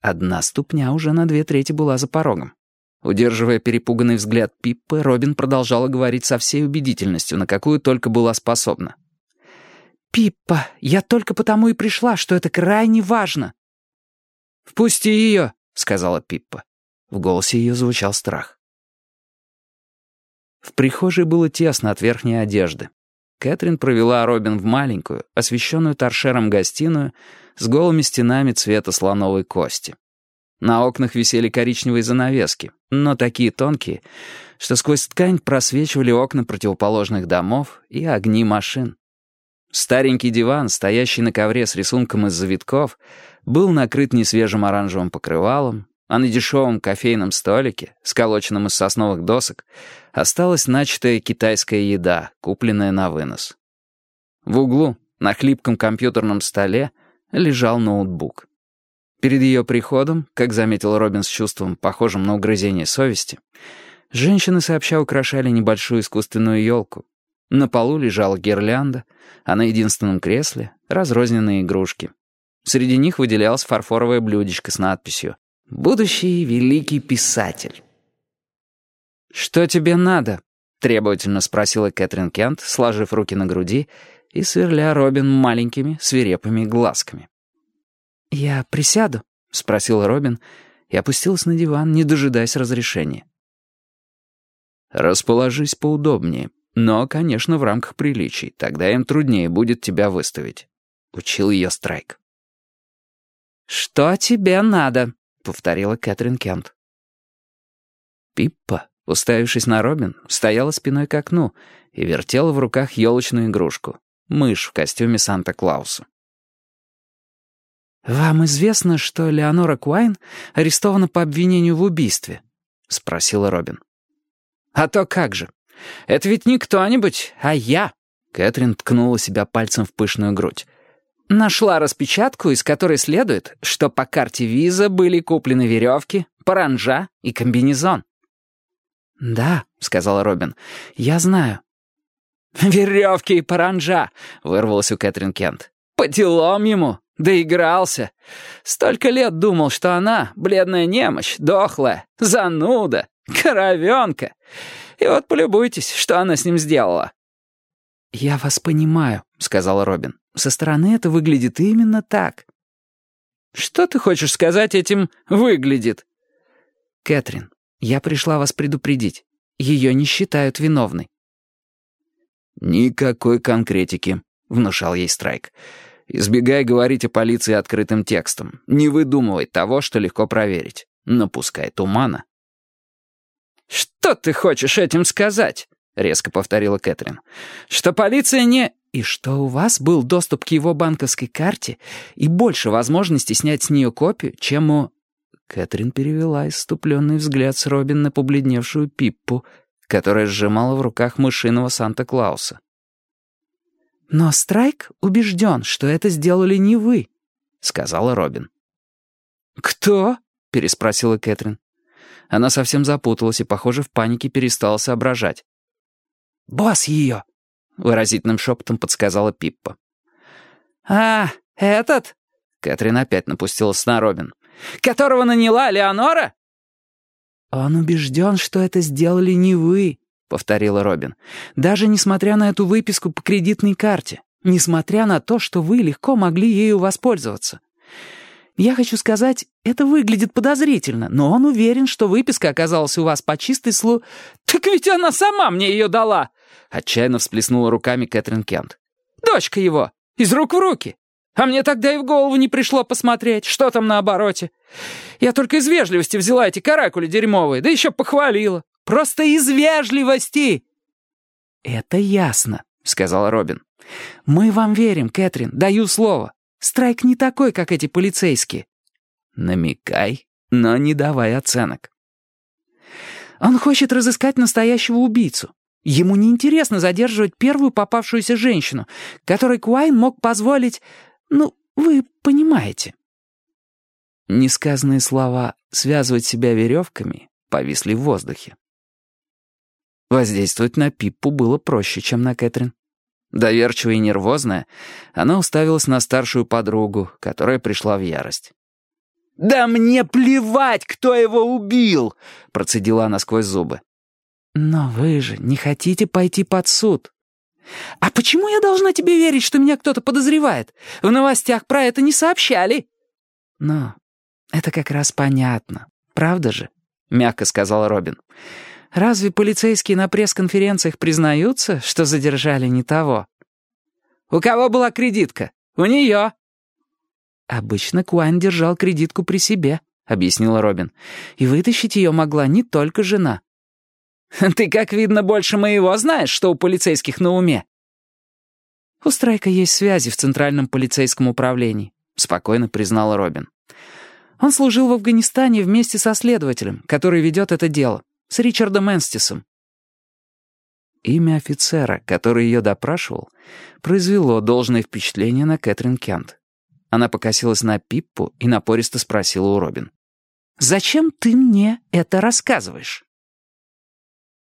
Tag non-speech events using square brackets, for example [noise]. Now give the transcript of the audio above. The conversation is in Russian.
Одна ступня уже на две трети была за порогом. Удерживая перепуганный взгляд Пиппы, Робин продолжала говорить со всей убедительностью, на какую только была способна. «Пиппа, я только потому и пришла, что это крайне важно». «Впусти ее», — сказала Пиппа. В голосе ее звучал страх. В прихожей было тесно от верхней одежды. Кэтрин провела Робин в маленькую, освещенную торшером гостиную, с голыми стенами цвета слоновой кости. На окнах висели коричневые занавески, но такие тонкие, что сквозь ткань просвечивали окна противоположных домов и огни машин. Старенький диван, стоящий на ковре с рисунком из завитков, был накрыт несвежим оранжевым покрывалом, а на дешевом кофейном столике, сколоченном из сосновых досок, осталась начатая китайская еда, купленная на вынос. В углу, на хлипком компьютерном столе, лежал ноутбук. Перед ее приходом, как заметил Робин с чувством, похожим на угрызение совести, женщины сообща украшали небольшую искусственную елку. На полу лежала гирлянда, а на единственном кресле — разрозненные игрушки. Среди них выделялось фарфоровое блюдечко с надписью Будущий великий писатель. «Что тебе надо?» — требовательно спросила Кэтрин Кент, сложив руки на груди и сверля Робин маленькими свирепыми глазками. «Я присяду?» — спросил Робин и опустилась на диван, не дожидаясь разрешения. «Расположись поудобнее, но, конечно, в рамках приличий, тогда им труднее будет тебя выставить», — учил ее Страйк. «Что тебе надо?» — повторила Кэтрин Кент. Пиппа, уставившись на Робин, стояла спиной к окну и вертела в руках елочную игрушку — мышь в костюме Санта-Клауса. «Вам известно, что Леонора Куайн арестована по обвинению в убийстве?» — спросила Робин. «А то как же! Это ведь не кто-нибудь, а я!» Кэтрин ткнула себя пальцем в пышную грудь. Нашла распечатку, из которой следует, что по карте виза были куплены веревки, паранжа и комбинезон. «Да», — сказал Робин, — «я знаю». [laughs] «Веревки и паранжа!» — вырвалось у Кэтрин Кент. «По делам ему! Доигрался! Столько лет думал, что она, бледная немощь, дохлая, зануда, [laughs] коровенка. И вот полюбуйтесь, что она с ним сделала». «Я вас понимаю», — сказал Робин. Со стороны это выглядит именно так. Что ты хочешь сказать этим «выглядит»? Кэтрин, я пришла вас предупредить. Ее не считают виновной. «Никакой конкретики», — внушал ей Страйк. «Избегай говорить о полиции открытым текстом. Не выдумывай того, что легко проверить. Напускай тумана». «Что ты хочешь этим сказать?» — резко повторила Кэтрин. «Что полиция не...» «И что у вас был доступ к его банковской карте и больше возможностей снять с нее копию, чем у...» Кэтрин перевела иступленный взгляд с Робин на побледневшую Пиппу, которая сжимала в руках мышиного Санта-Клауса. «Но Страйк убежден, что это сделали не вы», — сказала Робин. «Кто?» — переспросила Кэтрин. Она совсем запуталась и, похоже, в панике перестала соображать. «Босс ее!» — выразительным шепотом подсказала Пиппа. «А, этот?» — Кэтрин опять напустилась на Робин. «Которого наняла Леонора?» «Он убежден, что это сделали не вы», — повторила Робин. «Даже несмотря на эту выписку по кредитной карте, несмотря на то, что вы легко могли ею воспользоваться. Я хочу сказать, это выглядит подозрительно, но он уверен, что выписка оказалась у вас по чистой слу... «Так ведь она сама мне ее дала!» Отчаянно всплеснула руками Кэтрин Кент. «Дочка его! Из рук в руки! А мне тогда и в голову не пришло посмотреть, что там на обороте. Я только из вежливости взяла эти каракули дерьмовые, да еще похвалила. Просто из вежливости!» «Это ясно», — сказал Робин. «Мы вам верим, Кэтрин, даю слово. Страйк не такой, как эти полицейские». «Намекай, но не давай оценок». «Он хочет разыскать настоящего убийцу. Ему неинтересно задерживать первую попавшуюся женщину, которой Куайн мог позволить... Ну, вы понимаете». Несказанные слова «связывать себя веревками» повисли в воздухе. Воздействовать на Пиппу было проще, чем на Кэтрин. Доверчивая и нервозная, она уставилась на старшую подругу, которая пришла в ярость. «Да мне плевать, кто его убил!» — процедила она сквозь зубы. «Но вы же не хотите пойти под суд?» «А почему я должна тебе верить, что меня кто-то подозревает? В новостях про это не сообщали». «Но это как раз понятно, правда же?» — мягко сказал Робин. «Разве полицейские на пресс-конференциях признаются, что задержали не того?» «У кого была кредитка? У нее». «Обычно Куайн держал кредитку при себе», — объяснила Робин. «И вытащить ее могла не только жена». [laughs] «Ты, как видно, больше моего знаешь, что у полицейских на уме». «У Страйка есть связи в Центральном полицейском управлении», — спокойно признала Робин. «Он служил в Афганистане вместе со следователем, который ведет это дело, с Ричардом Энстисом». Имя офицера, который ее допрашивал, произвело должное впечатление на Кэтрин Кент. Она покосилась на Пиппу и напористо спросила у Робин. «Зачем ты мне это рассказываешь?»